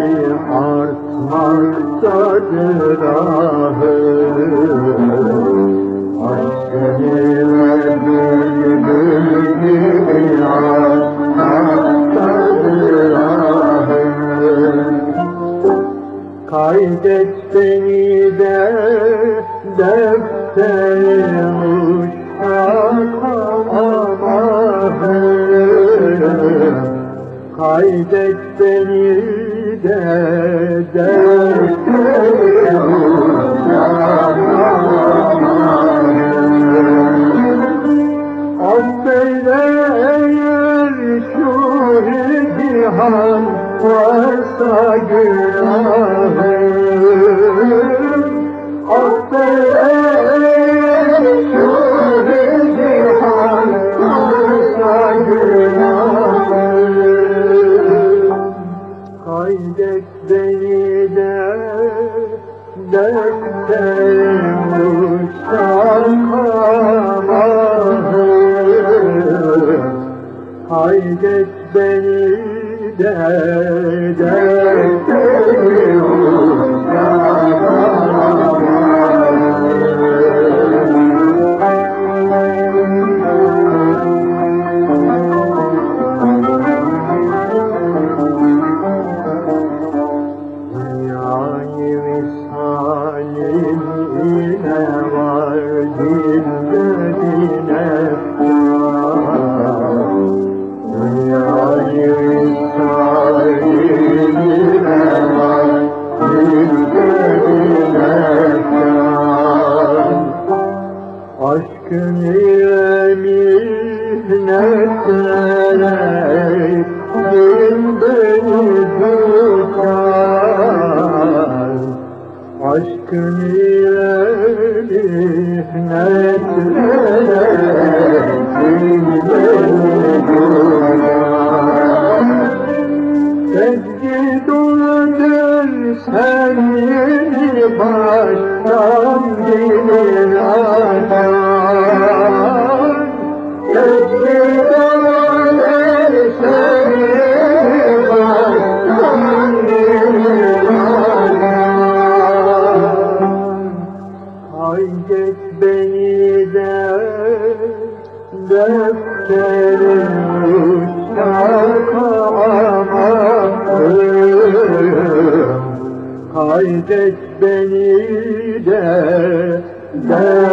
Rabbim artmaktadır ahı Aşkını ver bülbülü artmaktadır ahı Kaydet beni de Varsa günahım defterim uçak Allah'ım Kaydet beni de defterim Aşkın ile minnetlere Din beni tutar Aşkın ile minnetlere Din beni tutar Sevgi doludur sen yeni baştan gelir defterin uçak Allah'ım Kaydet beni de defterin